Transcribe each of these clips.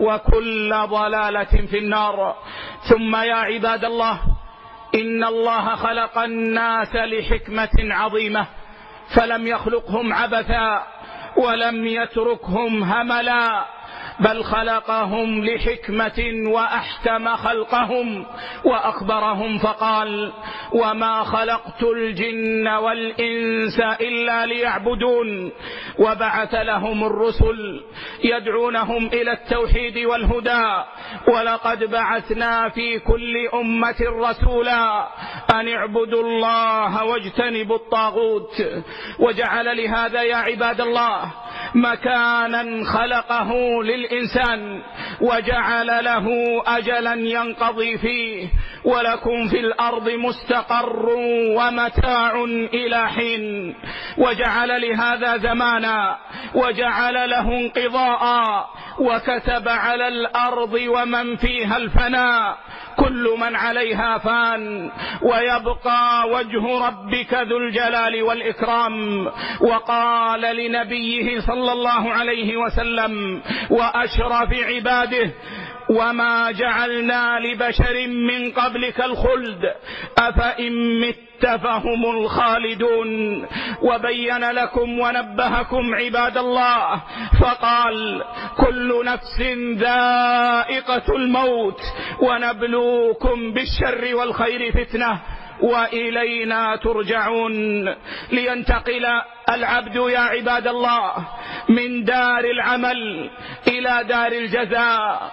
وكل ضلالة في النار. ثم يا عباد الله إن الله خلق الناس لحكمة عظيمة فلم يخلقهم عبثا ولم يتركهم هملا. بل خلقهم لحكمة وأحكم خلقهم وأخبرهم فقال وما خلقت الجن والإنس إلا ليعبدون وبعث لهم الرسل يدعونهم إلى التوحيد والهدى ولقد بعثنا في كل أمة رسولا أن اعبدوا الله واجتنبوا الطاغوت وجعل لهذا يا عباد الله مكانا خلقه لل الإنسان وجعل له أجلا ينقضي فيه ولكم في الأرض مستقر ومتاع إلى حين وجعل لهذا زمانا وجعل له انقضاء وكتب على الأرض ومن فيها الفناء كل من عليها فان. ويبقى وجه ربك ذو الجلال والإكرام. وقال لنبيه صلى الله عليه وسلم وأشرف عباده وما جعلنا لبشر من قبلك الخلد أفإن مت فهم الخالدون وبين لكم ونبهكم عباد الله فقال كل نفس ذائقة الموت ونبلوكم بالشر والخير فتنة وإلينا ترجعون لينتقل العبد يا عباد الله من دار العمل إلى دار الجزاء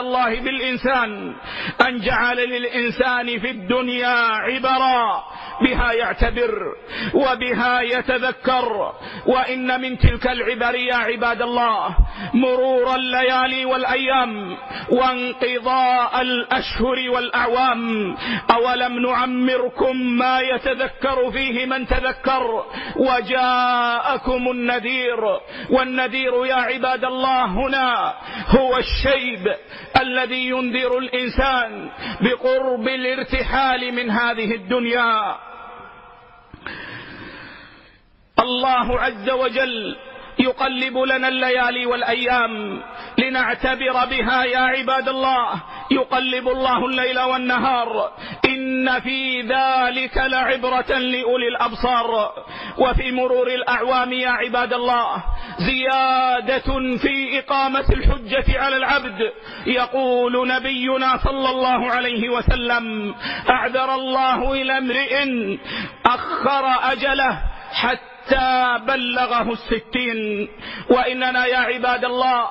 الله بالإنسان أن جعل للإنسان في الدنيا عبرا بها يعتبر وبها يتذكر وإن من تلك العبر يا عباد الله مرور الليالي والأيام وانقضاء الأشهر والأعوام. أولم نعمركم ما يتذكر فيه من تذكر؟ وجاءكم النذير والنذير يا عباد الله هنا هو الشيب الذي ينذر الإنسان بقرب الارتحال من هذه الدنيا. الله عز وجل يقلب لنا الليالي والأيام لنعتبر بها يا عباد الله. يقلب الله الليل والنهار. إن في ذلك لعبرة لأولي الأبصار. وفي مرور الأعوام يا عباد الله زيادة في إقامة الحجة على العبد. يقول نبينا صلى الله عليه وسلم أعذر الله إلى امرئ أخر أجله حتى حتى بلغه الستين. وإننا يا عباد الله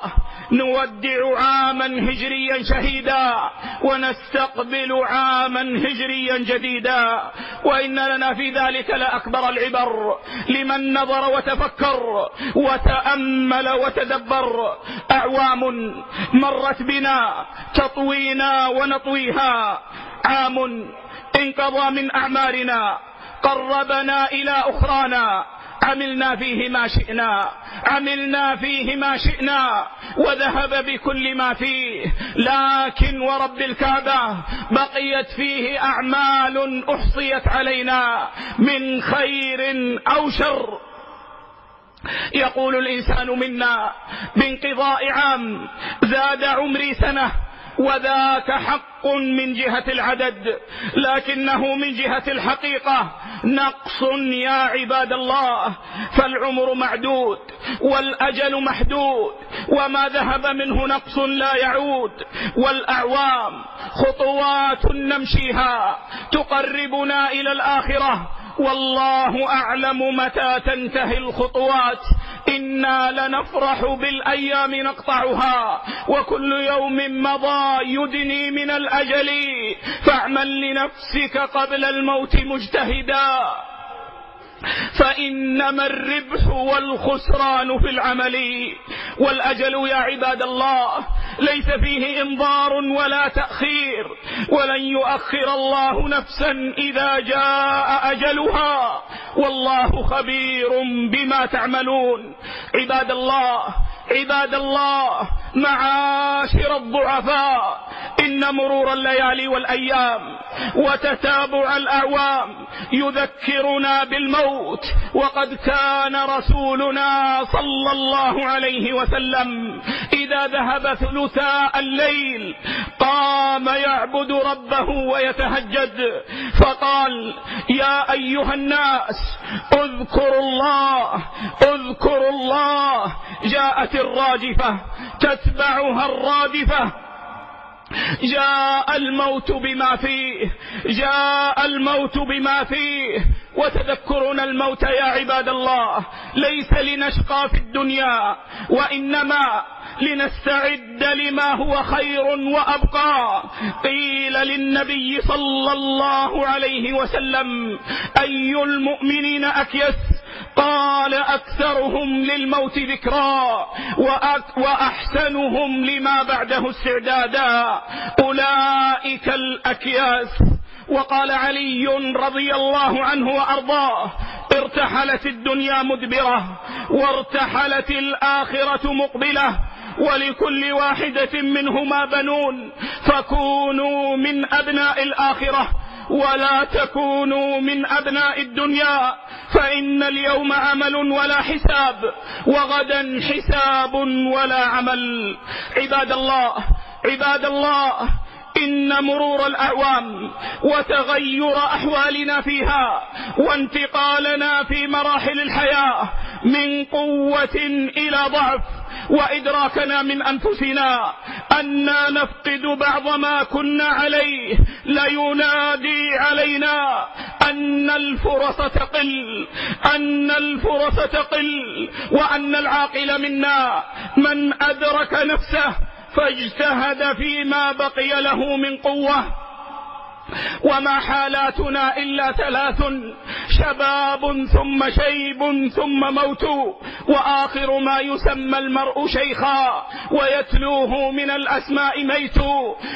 نودع عاما هجريا شهيدا ونستقبل عاما هجريا جديدا. وإن لنا في ذلك لأكبر العبر لمن نظر وتفكر وتأمل وتدبر. أعوام مرت بنا تطوينا ونطويها. عام انقضى من أعمارنا. قربنا إلى أخرانا. عملنا فيه ما شئنا. عملنا فيه ما شئنا. وذهب بكل ما فيه. لكن ورب الكعبة بقيت فيه أعمال أحصيت علينا من خير أو شر. يقول الإنسان منا بانقضاء عام زاد عمري سنة. وذاك حق من جهة العدد لكنه من جهة الحقيقة. نقص يا عباد الله فالعمر معدود والأجل محدود وما ذهب منه نقص لا يعود. والأعوام خطوات نمشيها تقربنا إلى الآخرة. والله أعلم متى تنتهي الخطوات. إنا لنفرح بالأيام نقطعها وكل يوم مضى يدني من الأجل. فاعمل لنفسك قبل الموت مجتهدا. فإنما الربح والخسران في العمل والأجل يا عباد الله ليس فيه إنظار ولا تأخير ولن يؤخر الله نفسا إذا جاء أجلها. والله خبير بما تعملون. عباد الله عباد الله معاشر الضعفاء إن مرور الليالي والأيام وتتابع الأعوام يذكرنا بالموت وقد كان رسولنا صلى الله عليه وسلم إذا ذهب ثلثاء الليل قام يعبد ربه ويتهجد فقال يا أيها الناس اذكروا الله اذكروا الله جاءت الراجفة تتبعها الرادفة جاء الموت بما فيه جاء الموت بما فيه وتذكرنا الموت يا عباد الله ليس لنشقى في الدنيا وإنما لنستعد لما هو خير وأبقى. قيل للنبي صلى الله عليه وسلم أي المؤمنين أكيس؟ قال أكثرهم للموت ذكرا وأحسنهم لما بعده استعدادا. أولئك الأكياس. وقال علي رضي الله عنه وأرضاه ارتحلت الدنيا مدبرة وارتحلت الآخرة مقبلة ولكل واحدة منهما بنون. فكونوا من أبناء الآخرة ولا تكونوا من أبناء الدنيا. فإن اليوم عمل ولا حساب وغدا حساب ولا عمل. عباد الله عباد الله إن مرور الأعوام وتغير أحوالنا فيها وانتقالنا في مراحل الحياة من قوة إلى ضعف. وإدراكنا من أنفسنا أنا نفقد بعض ما كنا عليه لينادي علينا أن الفرص تقل أن الفرص تقل وأن العاقل منا من أدرك نفسه فاجتهد فيما بقي له من قوه وما حالاتنا إلا ثلاث شباب ثم شيب ثم موت وآخر ما يسمى المرء شيخا ويتلوه من الأسماء ميت.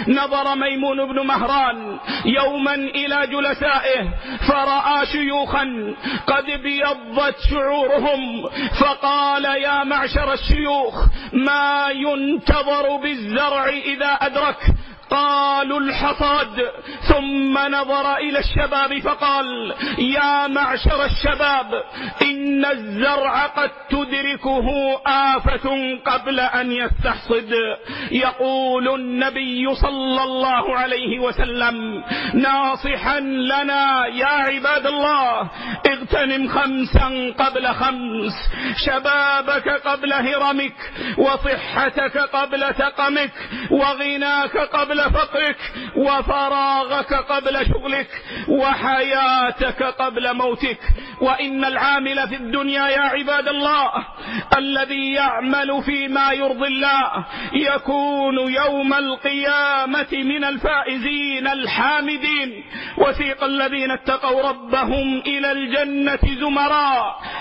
نظر ميمون بن مهران يوما إلى جلسائه فرأى شيوخا قد بيضت شعورهم فقال يا معشر الشيوخ ما ينتظر بالزرع إذا أدرك. قالوا الحصاد. ثم نظر إلى الشباب فقال يا معشر الشباب إن الزرع قد تدركه آفة قبل أن يستحصد. يقول النبي صلى الله عليه وسلم ناصحا لنا يا عباد الله اغتنم خمسا قبل خمس شبابك قبل هرمك وصحتك قبل تقمك وغناك قبل قبل فقرك وفراغك قبل شغلك وحياتك قبل موتك وإن العامل في الدنيا يا عباد الله الذي يعمل فيما يرضي الله يكون يوم القيامة من الفائزين الحامدين وثيق الذين اتقوا ربهم إلى الجنة زمراء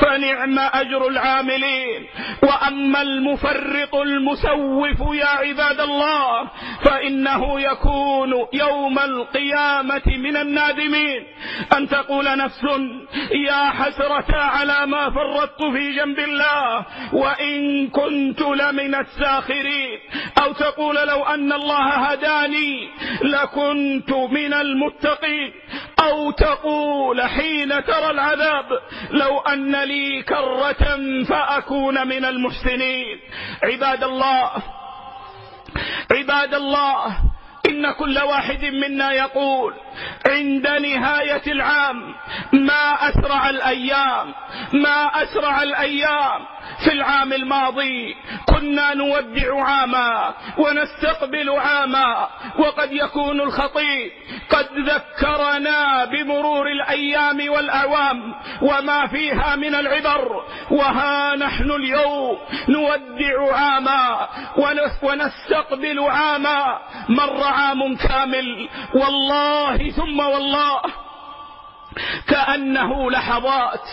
فنعم أجر العاملين. وأما المفرط المسوف يا عباد الله فإنه يكون يوم القيامة من النادمين. أن تقول نفس يا حسرة على ما فرطت في جنب الله وإن كنت لمن الساخرين. أو تقول لو أن الله هداني لكنت من المتقين. أو تقول حين ترى العذاب لو أن لي كرة فأكون من المحسنين. عباد الله عباد الله إن كل واحد منا يقول عند نهاية العام ما أسرع الأيام ما أسرع الأيام في العام الماضي. كنا نودع عاما ونستقبل عاما وقد يكون الخطيب قد ذكرنا بمرور الأيام والأعوام وما فيها من العبر. وها نحن اليوم نودع عاما ونستقبل عاما. مر عام كامل. والله الله ثم والله. كأنه لحظات.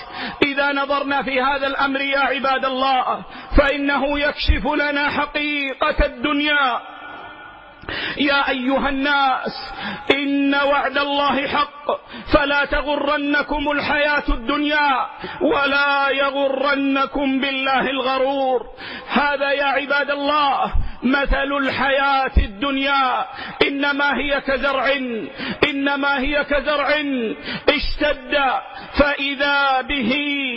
إذا نظرنا في هذا الأمر يا عباد الله فإنه يكشف لنا حقيقة الدنيا. يا أيها الناس إن وعد الله حق. فلا تغرنكم الحياة الدنيا ولا يغرنكم بالله الغرور. هذا يا عباد الله مثل الحياة الدنيا إنما هي كزرع إنما هي كزرع اشتد فإذا به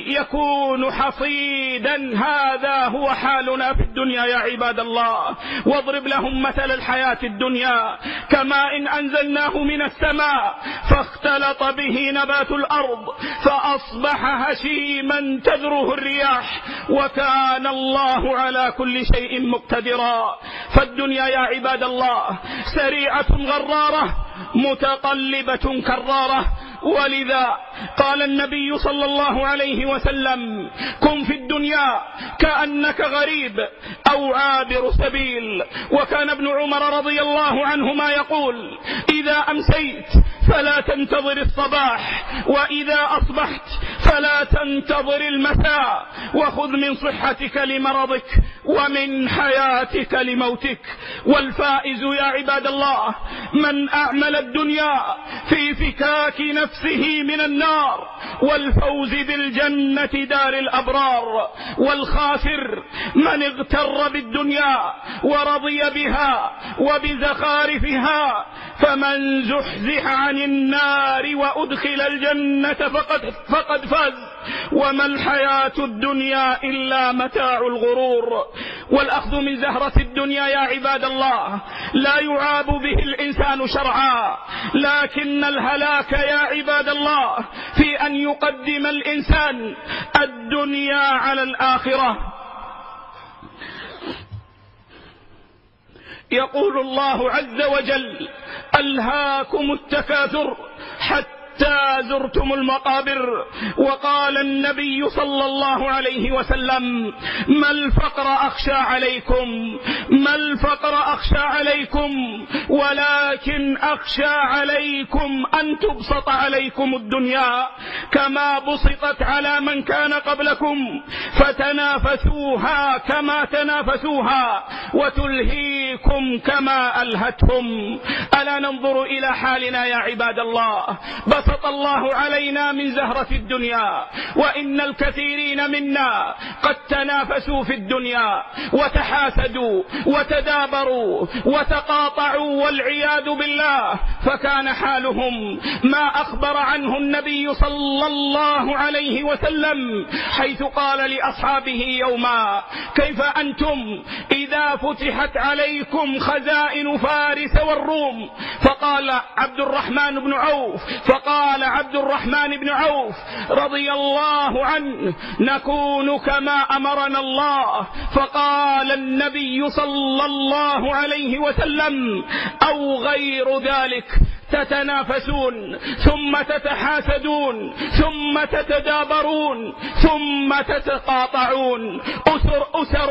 يكون حصيدا هذا هو حالنا في الدنيا يا عباد الله. واضرب لهم مثل الحياة الدنيا كما إن أنزلناه من السماء فاختلط به نبات الأرض فأصبح هشيما تذره الرياح وكان الله على كل شيء مقتدرا. فالدنيا يا عباد الله سريعة غرارة متقلبة كرارة. ولذا قال النبي صلى الله عليه وسلم كن في الدنيا كأنك غريب أو عابر سبيل. وكان ابن عمر رضي الله عنهما يقول إذا أمسيت فلا تنتظر الصباح وإذا أصبحت فلا تنتظر المساء وخذ من صحتك لمرضك ومن حياتك لموتك. والفائز يا عباد الله من أعمل الدنيا في فكاك نفسه من النار والفوز بالجنة دار الأبرار. والخاسر من اغتر بالدنيا ورضي بها وبزخارفها فمن زحزح عن النار وأدخل الجنة فقد, فقد فاز. وما الحياة الدنيا إلا متاع الغرور. والأخذ من زهرة الدنيا يا عباد الله. لا يعاب به الإنسان شرعا. لكن الهلاك يا عباد الله في أن يقدم الإنسان الدنيا على الآخرة. يقول الله عز وجل ألهاكم التكاثر حتى حتى زرتم المقابر وقال النبي صلى الله عليه وسلم ما الفقر أخشى عليكم؟ ما الفقر أخشى عليكم؟ ولكن أخشى عليكم أن تبسط عليكم الدنيا كما بسطت على من كان قبلكم فتنافسوها كما تنافسوها وتلهيكم كما ألهتهم. ألا ننظر إلى حالنا يا عباد الله؟ بسط بسط الله علينا من زهرة الدنيا وإن الكثيرين منا قد تنافسوا في الدنيا وتحاسدوا وتدابروا وتقاطعوا والعياذ بالله فكان حالهم ما أخبر عنه النبي صلى الله عليه وسلم حيث قال لأصحابه يوما كيف أنتم إذا فتحت عليكم خزائن فارس والروم فقال عبد الرحمن بن عوف فقال فقال عبد الرحمن بن عوف رضي الله عنه نكون كما أمرنا الله. فقال النبي صلى الله عليه وسلم أو غير ذلك؟ تتنافسون ثم تتحاسدون ثم تتدابرون ثم تتقاطعون. أسر أسر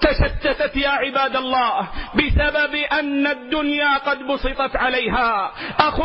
تشتتت يا عباد الله بسبب أن الدنيا قد بسطت عليها. أخ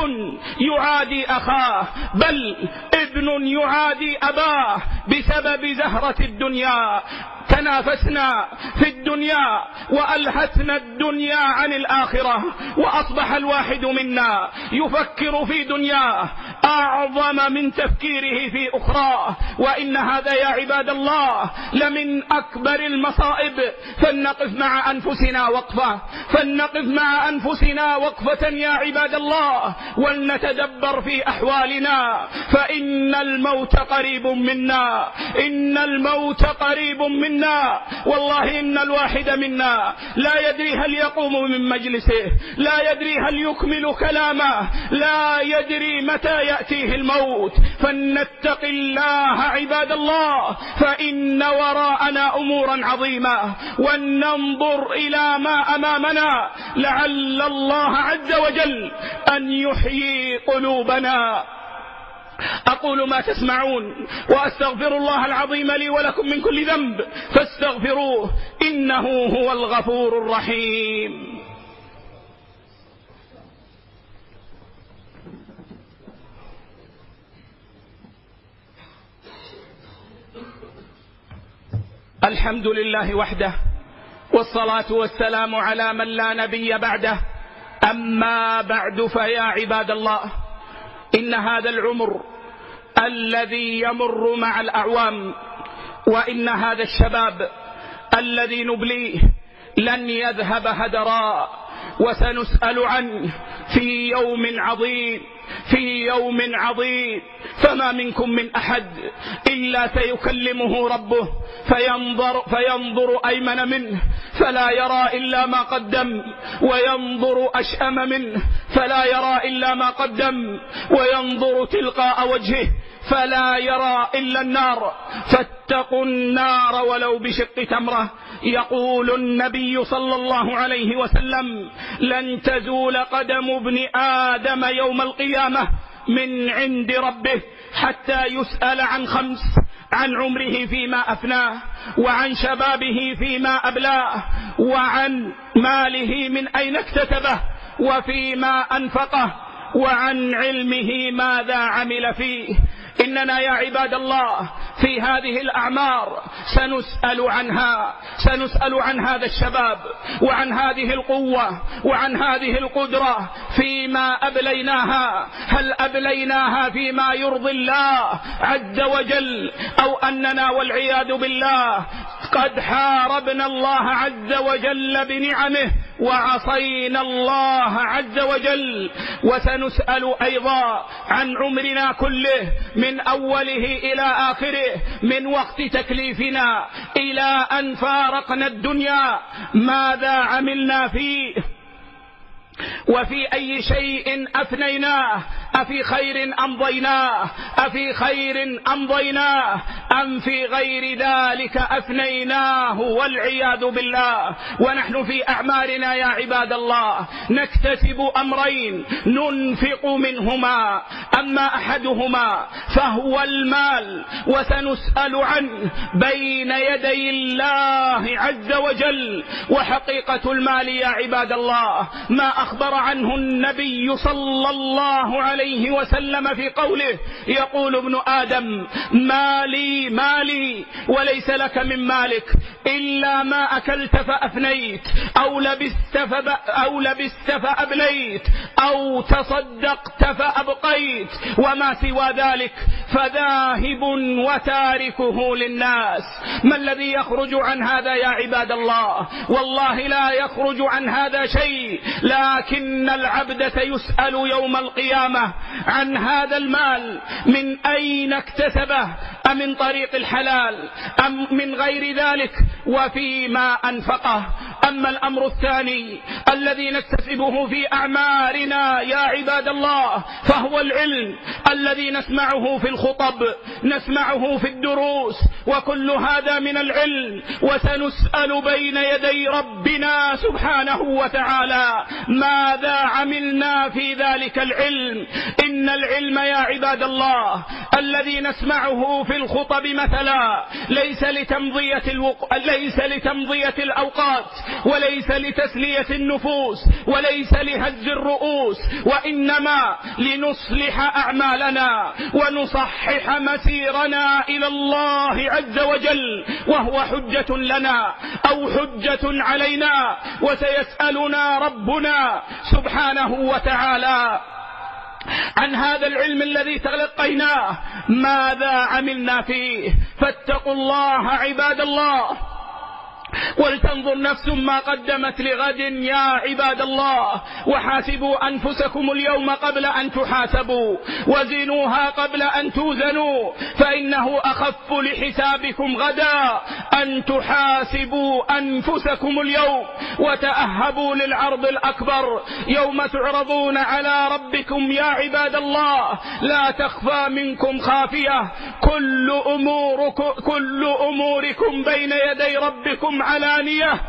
يعادي أخاه بل ابن يعادي أباه. بسبب زهرة الدنيا تنافسنا في الدنيا وألهتنا الدنيا عن الآخرة وأصبح الواحد منا يفكر في دنياه أعظم من تفكيره في أخرى وإن هذا يا عباد الله لمن أكبر المصائب. فلنقف مع أنفسنا وقفة فلنقف مع أنفسنا وقفة يا عباد الله ولنتدبر في أحوالنا فإن الموت قريب منا. إن الموت قريب منا والله إن الواحد منا لا يدري هل يقوم من مجلسه لا يدري هل يكمل كلامه لا يدري متى يأتيه الموت فلنتق الله عباد الله فإن وراءنا أمورا عظيمة ولننظر إلى ما أمامنا لعل الله عز وجل أن يحيي قلوبنا أقول ما تسمعون وأستغفر الله العظيم لي ولكم من كل ذنب فاستغفروه إنه هو الغفور الرحيم. الحمد لله وحده والصلاة والسلام على من لا نبي بعده. أما بعد فيا عباد الله إن هذا العمر الذي يمر مع الأعوام وإن هذا الشباب الذي نبليه لن يذهب هدراء. وسنسأل عنه في يوم عظيم في يوم عظيم. فما منكم من أحد إلا سيكلمه ربه فينظر, فينظر أيمن منه فلا يرى إلا ما قدم. وينظر أشأم منه فلا يرى إلا ما قدم. وينظر تلقاء وجهه فلا يرى إلا النار. فاتقوا النار ولو بشق تمرة. يقول النبي صلى الله عليه وسلم لن تزول قدم ابن آدم يوم القيامة من عند ربه حتى يسأل عن خمس عن عمره فيما أفناه وعن شبابه فيما أبلاه وعن ماله من أين اكتتبه وفيما أنفقه وعن علمه ماذا عمل فيه. إننا يا عباد الله في هذه الأعمار سنسأل عنها سنسأل عن هذا الشباب وعن هذه القوة وعن هذه القدرة فيما أبليناها هل أبليناها فيما يرضي الله عز وجل أو أننا والعياذ بالله قد حاربنا الله عز وجل بنعمه وعصينا الله عز وجل. وسنسأل أيضا عن عمرنا كله من من أوله إلى آخره من وقت تكليفنا إلى أن فارقنا الدنيا. ماذا عملنا فيه؟ وفي أي شيء أفنيناه؟ افی خیر ام بینا افی خیر أم ام في غير ذلك أفنيناه والعياذ بالله. ونحن في أعمارنا يا عباد الله. نكتسب أمرين ننفق منهما. أما أحدهما فهو المال وسنسأل عنه بين يدي الله عز وجل. وحقيقة المال يا عباد الله ما أخبر عنه النبي صلى الله عليه عليه وسلم في قوله يقول ابن آدم مالي مالي وليس لك من مالك إلا ما أكلت فأفنيت أو لبست, أو لبست فأبليت أو تصدقت فأبقيت وما سوى ذلك. فذاهب وتاركه للناس. ما الذي يخرج عن هذا يا عباد الله؟ والله لا يخرج عن هذا شيء. لكن العبد يسأل يوم القيامة عن هذا المال. من أين اكتسبه؟ أمن طريق الحلال؟ أم من غير ذلك؟ وفيما أنفقه. أما الأمر الثاني الذي نكتسبه في أعمارنا يا عباد الله فهو العلم الذي نسمعه في الخطب نسمعه في الدروس وكل هذا من العلم وسنسأل بين يدي ربنا سبحانه وتعالى ماذا عملنا في ذلك العلم؟ إن العلم يا عباد الله الذي نسمعه في الخطب مثلا ليس لتمضية, الوق... ليس لتمضية الأوقات وليس لتسلية النفوس وليس لهز الرؤوس وإنما لنصلح أعمالنا ونصحح مسيرنا إلى الله عز وجل وهو حجة لنا أو حجة علينا وسيسألنا ربنا سبحانه وتعالى. عن هذا العلم الذي تلقيناه. ماذا عملنا فيه؟ فاتقوا الله عباد الله. ولتنظر نفس ما قدمت لغد يا عباد الله وحاسبوا أنفسكم اليوم قبل أن تحاسبوا وزنوها قبل أن توزنوا فإنه أخف لحسابكم غدا أن تحاسبوا أنفسكم اليوم وتأهبوا للعرض الأكبر يوم تعرضون على ربكم يا عباد الله لا تخفى منكم خافية كل أمورك كل أموركم بين يدي ربكم علانية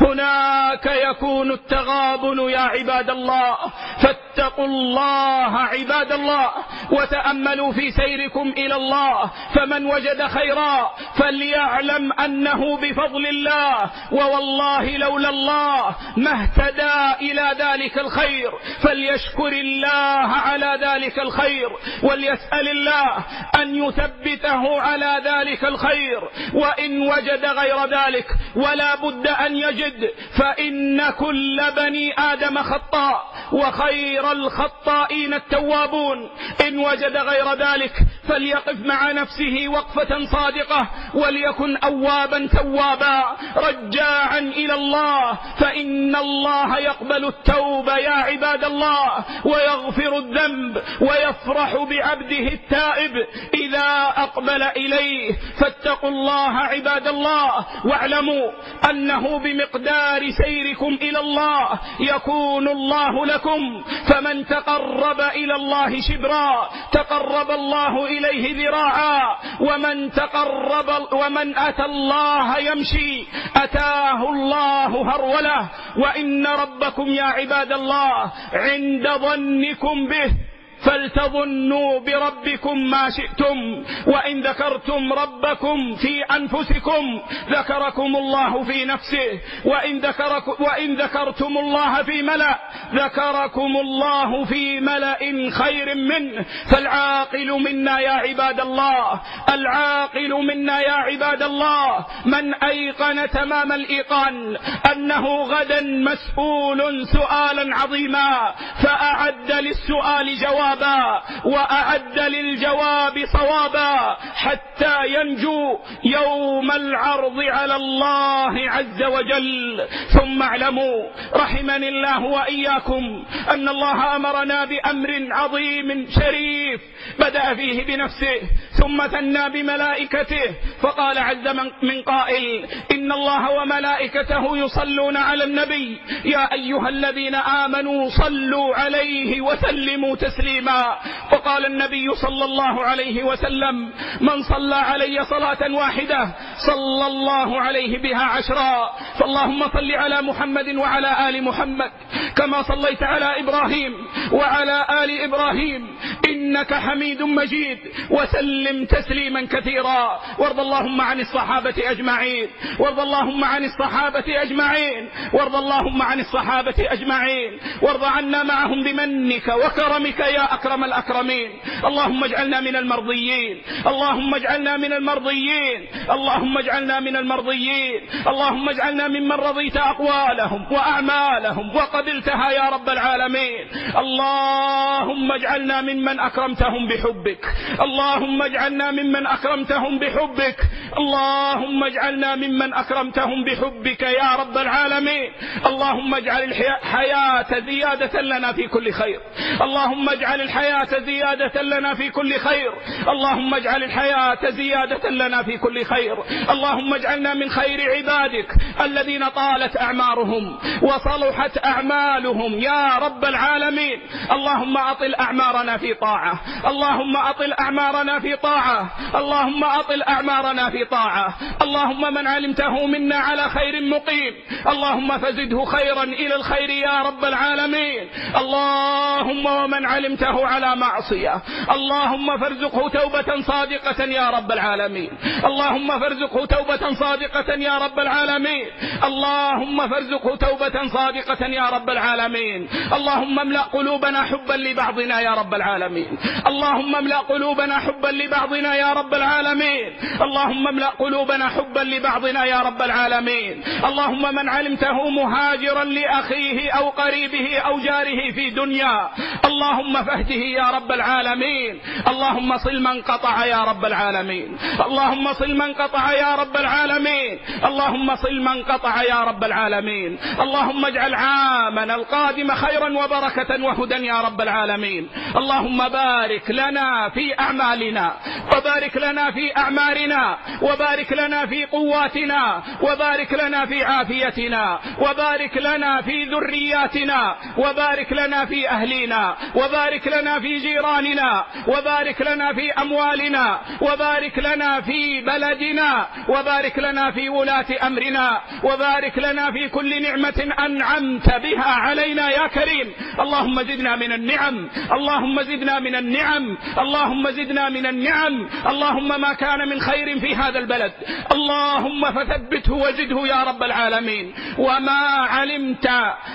هناك يكون التغابن يا عباد الله. فاتقوا الله عباد الله. وتأملوا في سيركم إلى الله. فمن وجد خيرا فليعلم أنه بفضل الله. ووالله لولا الله ما اهتدى إلى ذلك الخير. فليشكر الله على ذلك الخير. وليسأل الله أن يثبته على ذلك الخير. وإن وجد غير ذلك ولا بد أن يجد واجتهد فإن كل بني آدم خطاء وخير الخطائين التوابون. إن وجد غير ذلك فليقف مع نفسه وقفة صادقة وليكن أوابا توابا. رجاعا إلى الله. فإن الله يقبل التوبة يا عباد الله. ويغفر الذنب ويفرح بعبده التائب. إذا أقبل إليه فاتقوا الله عباد الله. واعلموا أنه بمقدار سيركم إلى الله يكون الله لكم. فمن تقرب إلى الله شبرا تقرب الله إلى إليه ذراعا. ومن تقرب ومن أتى الله يمشي أتاه الله هرولة. وإن ربكم يا عباد الله عند ظنكم به. فلتظنوا بربكم ما شئتم وإن ذكرتم ربكم في أنفسكم ذكركم الله في نفسه وإن, ذكرك وإن ذكرتم الله في ملأ ذكركم الله في ملأ خير منه. فالعاقل منا يا عباد الله. العاقل منا يا عباد الله. من أيقن تمام الإيقان. أنه غدا مسؤول سؤالا عظيما. فأعد للسؤال جواب جوابا وأعد للجواب صوابا حتى ينجو يوم العرض على الله عز وجل. ثم اعلموا رحمني الله وإياكم أن الله أمرنا بأمر عظيم شريف بدأ فيه بنفسه ثم ثنى بملائكته فقال عز من قائل إن الله وملائكته يصلون على النبي. يا أيها الذين آمنوا صلوا عليه وسلموا تسليما. فقال النبي صلى الله عليه وسلم من صلى علي صلاة واحدة صلى الله عليه بها عشرا. فاللهم صل على محمد وعلى آل محمد. كما صليت على إبراهيم وعلى آل إبراهيم. إنك حميد مجيد. وسلم تسليما كثيرا. وارض اللهم عن الصحابة أجمعين. وارض اللهم عن الصحابة أجمعين. وارض اللهم عن الصحابة أجمعين. وارض عنا معهم بمنك وكرمك يا أكرم الأكرمين. اللهم اجعلنا من المرضيين. اللهم اجعلنا من المرضيين. اللهم اللهم اجعلنا من المرضيين. اللهم اجعلنا ممن رضيت أقوالهم وأعمالهم وقبلتها يا رب العالمين. اللهم اجعلنا ممن أكرمتهم بحبك. اللهم اجعلنا ممن أكرمتهم بحبك. اللهم اجعلنا ممن أكرمتهم بحبك يا رب العالمين. اللهم اجعل الحياة زيادة لنا في كل خير. اللهم اجعل الحياة زيادة لنا في كل خير. اللهم اجعل الحياة زيادة لنا في كل خير. اللهم اجعلنا من خير عبادك الذين طالت أعمارهم وصلحت أعمالهم يا رب العالمين. اللهم أطل أعمارنا في طاعة. اللهم أطل أعمارنا في طاعة. اللهم أطل أعمارنا في بطاعة اللهم من علمته منا على خير مقيم. اللهم فزده خيرا إلى الخير يا رب العالمين. اللهم ومن علمته على معصية. اللهم فارزقه توبة صادقة يا رب العالمين. اللهم فارزقه توبة صادقة يا رب العالمين. اللهم فارزقه توبة صادقة يا رب العالمين. اللهم املأ قلوبنا حبا لبعضنا يا رب العالمين. اللهم املأ قلوبنا حبا لبعضنا يا رب العالمين. اللهم املأ قلوبنا حبا لبعضنا يا رب العالمين. اللهم من علمته مهاجرا لأخيه أو قريبه أو جاره في دنيا. اللهم فهده يا رب العالمين. اللهم صل من قطع يا رب العالمين. اللهم صل من قطع يا رب العالمين. اللهم صل من قطع يا رب العالمين. اللهم اجعل عامنا القادم خيرا وبركة وهدى يا رب العالمين. اللهم بارك لنا في أعمالنا. وبارك لنا في أعمارنا. وبارك لنا في قواتنا وبارك لنا في عافيتنا وبارك لنا في ذرياتنا وبارك لنا في أهلينا وبارك لنا في جيراننا وبارك لنا في أموالنا وبارك لنا في بلدنا وبارك لنا في ولاة أمرنا وبارك لنا في كل نعمة أنعمت بها علينا يا كريم. اللهم زدنا من النعم اللهم زدنا من النعم اللهم زدنا من النعم اللهم ما كان من خير في هذا هذا البلد. اللهم فثبته وزده يا رب العالمين. وما علمت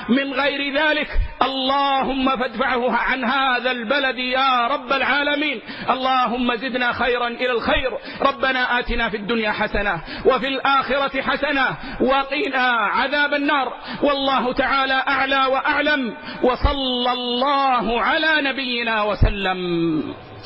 من غير ذلك. اللهم فادفعه عن هذا البلد يا رب العالمين. اللهم زدنا خيرا إلى الخير. ربنا آتنا في الدنيا حسنة وفي الآخرة حسنة وقنا عذاب النار. والله تعالى أعلى وأعلم. وصلى الله على نبينا وسلم.